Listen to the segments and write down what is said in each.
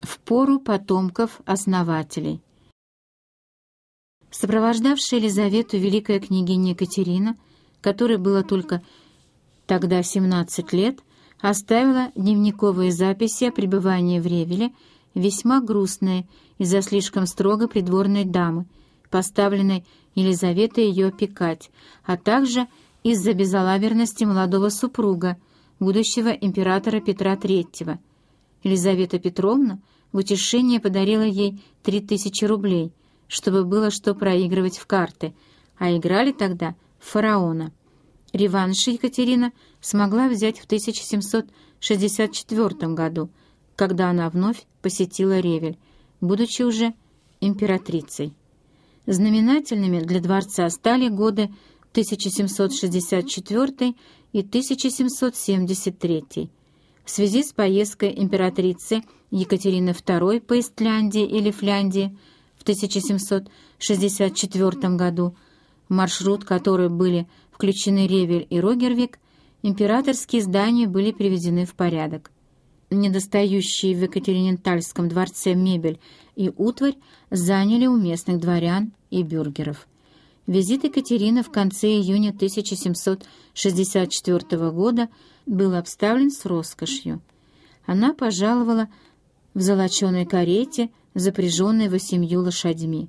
в пору потомков основателей. Сопровождавшая Елизавету великая княгиня Екатерина, которой было только тогда 17 лет, оставила дневниковые записи о пребывании в Ревеле, весьма грустные из-за слишком строго придворной дамы, поставленной Елизаветой ее опекать, а также из-за безалаберности молодого супруга, будущего императора Петра III. Елизавета Петровна в утешение подарила ей три тысячи рублей, чтобы было что проигрывать в карты, а играли тогда фараона. Реванш Екатерина смогла взять в 1764 году, когда она вновь посетила Ревель, будучи уже императрицей. Знаменательными для дворца стали годы 1764 и 1773. В связи с поездкой императрицы Екатерины II по Истляндии или Фляндии в 1764 году, маршрут которой были включены Ревель и Рогервик, императорские здания были приведены в порядок. Недостающие в Екатеринентальском дворце мебель и утварь заняли у местных дворян и бюргеров. Визит Екатерины в конце июня 1764 года был обставлен с роскошью. Она пожаловала в золоченой карете, запряженной восемью лошадьми.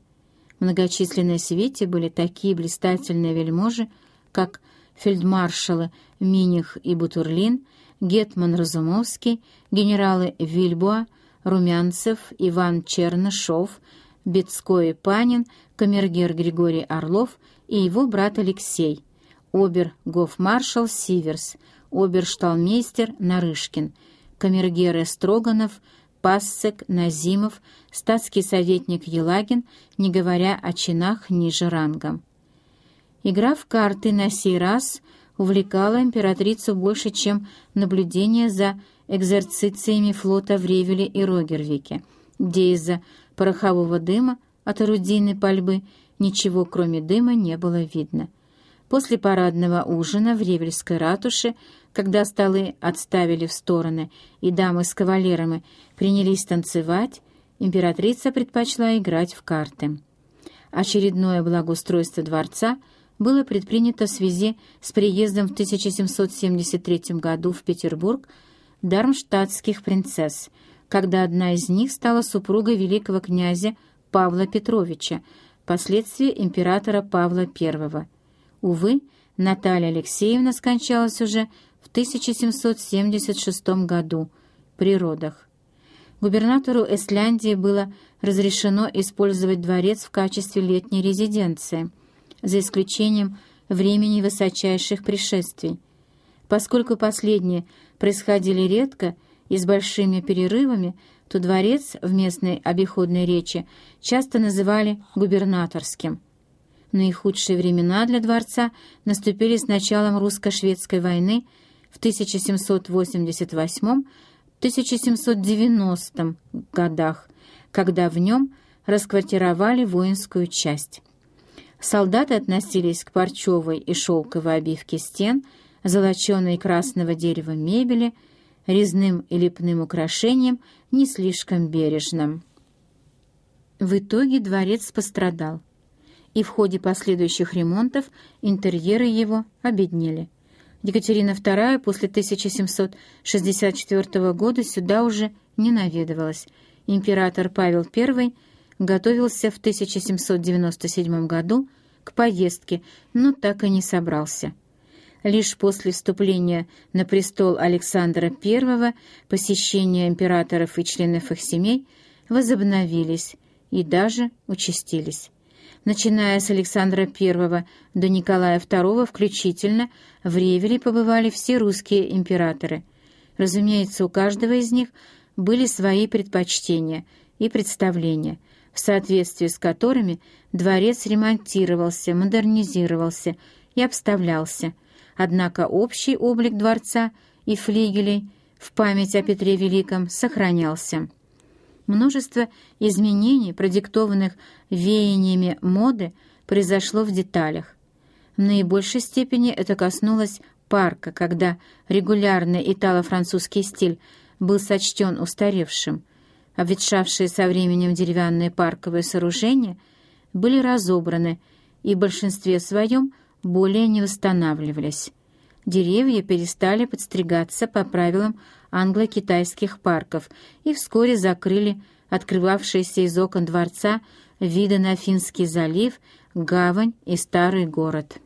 В многочисленной свете были такие блистательные вельможи, как фельдмаршалы Миних и Бутурлин, Гетман Разумовский, генералы Вильбуа, Румянцев, Иван Чернышов, Бецкой Панин, камергер Григорий Орлов и его брат Алексей, обер-гофмаршал Сиверс, обершталмейстер Нарышкин, камергеры Строганов, Пассек, Назимов, статский советник Елагин, не говоря о чинах ниже рангом. Игра в карты на сей раз увлекала императрицу больше, чем наблюдение за экзерцициями флота в Ревеле и Рогервике, где из-за порохового дыма от орудийной пальбы ничего, кроме дыма, не было видно. После парадного ужина в Ревельской ратуше, когда столы отставили в стороны и дамы с кавалерами принялись танцевать, императрица предпочла играть в карты. Очередное благоустройство дворца было предпринято в связи с приездом в 1773 году в Петербург дармштадтских принцесс, когда одна из них стала супругой великого князя Павла Петровича, последствия императора Павла I. Увы, Наталья Алексеевна скончалась уже в 1776 году при родах. Губернатору Эстляндии было разрешено использовать дворец в качестве летней резиденции, за исключением времени высочайших пришествий. Поскольку последние происходили редко и с большими перерывами, то дворец в местной обиходной речи часто называли губернаторским. Наихудшие времена для дворца наступили с началом русско-шведской войны в 1788-1790 годах, когда в нем расквартировали воинскую часть. Солдаты относились к парчевой и шелковой обивке стен, золоченой красного дерева мебели – резным и лепным украшением не слишком бережным. В итоге дворец пострадал, и в ходе последующих ремонтов интерьеры его обеднели. Екатерина II после 1764 года сюда уже не наведывалась. Император Павел I готовился в 1797 году к поездке, но так и не собрался. Лишь после вступления на престол Александра I посещения императоров и членов их семей возобновились и даже участились. Начиная с Александра I до Николая II включительно, в Ревеле побывали все русские императоры. Разумеется, у каждого из них были свои предпочтения и представления, в соответствии с которыми дворец ремонтировался, модернизировался и обставлялся – Однако общий облик дворца и флигелей в память о Петре Великом сохранялся. Множество изменений, продиктованных веяниями моды, произошло в деталях. В наибольшей степени это коснулось парка, когда регулярный итало-французский стиль был сочтен устаревшим. Обветшавшие со временем деревянные парковые сооружения были разобраны и в большинстве своем более не восстанавливались. Деревья перестали подстригаться по правилам англо-китайских парков и вскоре закрыли открывавшиеся из окон дворца виды на Финский залив, гавань и старый город.